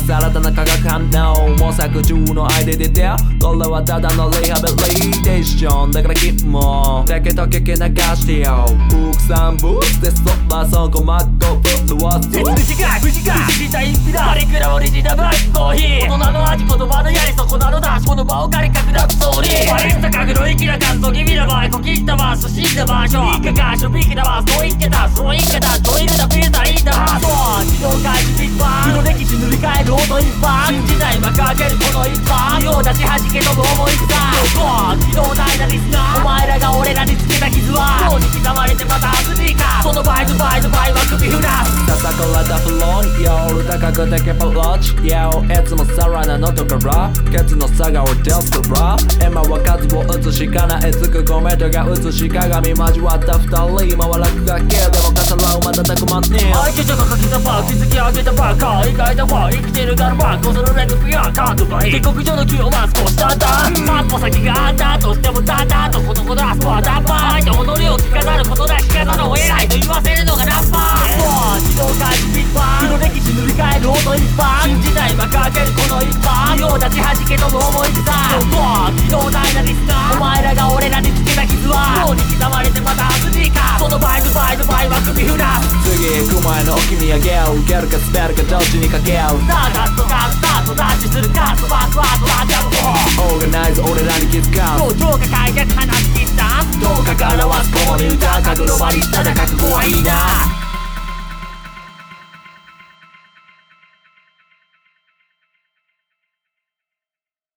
す。新たな化学反応模索中のアイデアでこれはただのリハビリテーション。だから君もだけとけけ流してよ。副産物でそばそこまっこぶっわす短い短い不思議な一品だ誰くらオリジナルコーヒー。大人の味言葉のやり損なのだ。この場を借り角立つそうに。割れた角の粋な感想君ら場合こきったバース死んだ場所いいかかしょびきだわ。そう言ってた。そう言ってた。トイレだフィルターいいだ。そけるこの一般用立ち弾け飛ぶ思いさそう機動大なリスナーお前らが俺らにつけた傷はそうに刻まれてまた熱いかそのバイトバイトバイは首振らす叩かれたフロン夜高くだけパロッチ Yo いつもさらなのとからケツの差が俺ですからエマは数を打つしかないつくコメントが映し鏡交わった二人今は楽だけでも語らうまだたくまんね相手者がかけたバー築き上げたバーカー意外だわ生きてるガルバーこその連続やカードがいい下克上の気をは少しだった。一歩先があったとしてもだんだんとこの子だスパーダッパー踊りを着飾ることだ着飾るを偉いと言わせるのがラッパー。そう自動開始ビッパーの歴史塗り替える音一般新時代幕開け前の置き土産を受けるか滑るかどっちにかけ合う。スターダストがスタートダッシュするかスパートワードラジャムオーガナイズ俺らに気づかうどうか解決話し切ったどうかからわす子守歌かグロバリスタだ覚悟はいいな